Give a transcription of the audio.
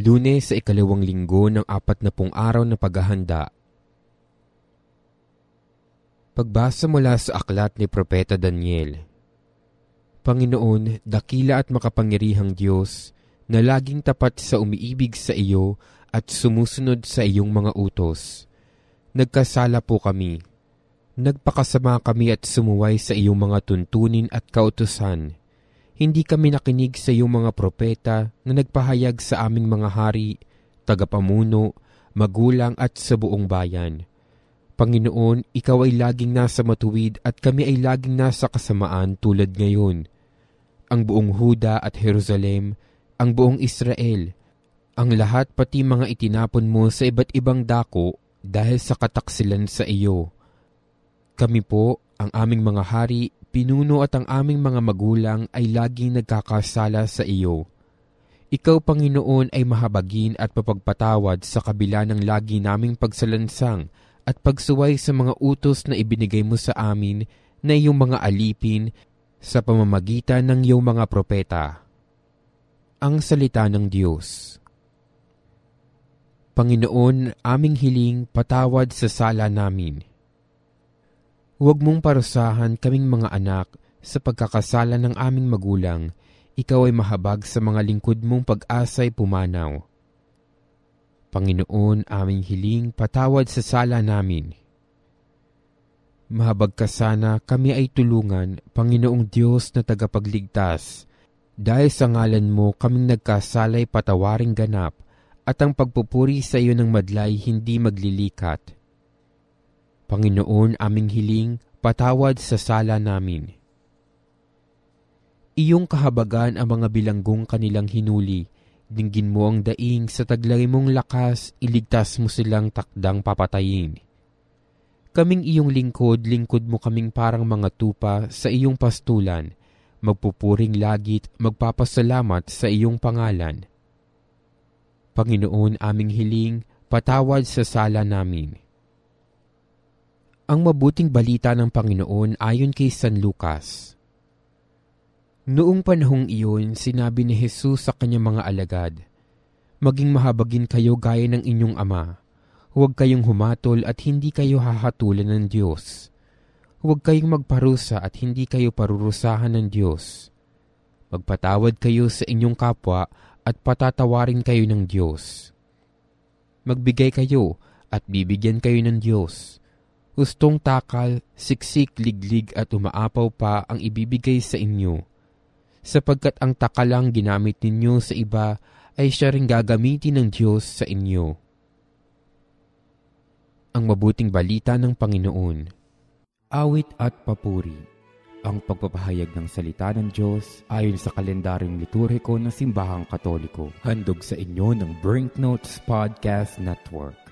Lunes sa ikalawang linggo ng apat na pong araw na paghahanda. Pagbasa mula sa aklat ni Propeta Daniel. Panginoon, dakila at makapangyarihang Diyos, na laging tapat sa umiibig sa iyo at sumusunod sa iyong mga utos. Nagkasala po kami. Nagpakasama kami at sumuway sa iyong mga tuntunin at kautusan hindi kami nakinig sa iyong mga propeta na nagpahayag sa aming mga hari, tagapamuno, magulang at sa buong bayan. Panginoon, Ikaw ay laging nasa matuwid at kami ay laging nasa kasamaan tulad ngayon. Ang buong Huda at Jerusalem, ang buong Israel, ang lahat pati mga itinapon mo sa iba't ibang dako dahil sa kataksilan sa iyo. Kami po, ang aming mga hari, pinuno at ang aming mga magulang ay laging nagkakasala sa iyo. Ikaw, Panginoon, ay mahabagin at papagpatawad sa kabila ng lagi naming pagsalansang at pagsuway sa mga utos na ibinigay mo sa amin na iyong mga alipin sa pamamagitan ng iyong mga propeta. Ang Salita ng Diyos Panginoon, aming hiling patawad sa sala namin Huwag mong parusahan kaming mga anak sa pagkakasala ng aming magulang. Ikaw ay mahabag sa mga lingkod mong pag-asay pumanaw. Panginoon, aming hiling, patawad sa sala namin. Mahabag ka sana, kami ay tulungan, Panginoong Diyos na tagapagligtas. Dahil sa ngalan mo, kaming nagkasalay patawaring ganap, at ang pagpupuri sa iyo ng madlay hindi maglilikat Panginoon aming hiling, patawad sa sala namin. Iyong kahabagan ang mga bilanggong kanilang hinuli, dinggin mo ang daing sa taglay mong lakas, iligtas mo silang takdang papatayin. Kaming iyong lingkod, lingkod mo kaming parang mga tupa sa iyong pastulan, magpupuring lagit, magpapasalamat sa iyong pangalan. Panginoon aming hiling, patawad sa sala namin. Ang mabuting balita ng Panginoon ayon kay San Lucas. Noong panahong iyon, sinabi ni Jesus sa kanyang mga alagad, Maging mahabagin kayo gaya ng inyong ama. Huwag kayong humatol at hindi kayo hahatulan ng Diyos. Huwag kayong magparusa at hindi kayo parurusahan ng Diyos. Magpatawad kayo sa inyong kapwa at patatawarin kayo ng Diyos. Magbigay kayo at bibigyan kayo ng Diyos Hustong takal, siksik, liglig at umaapaw pa ang ibibigay sa inyo. Sapagkat ang takalang ginamit ninyo sa iba ay siya rin gagamitin ng Diyos sa inyo. Ang mabuting balita ng Panginoon Awit at papuri Ang pagpapahayag ng salita ng Diyos ayon sa kalendaryong liturhiko ng Simbahang Katoliko. Handog sa inyo ng Brinknotes Podcast Network.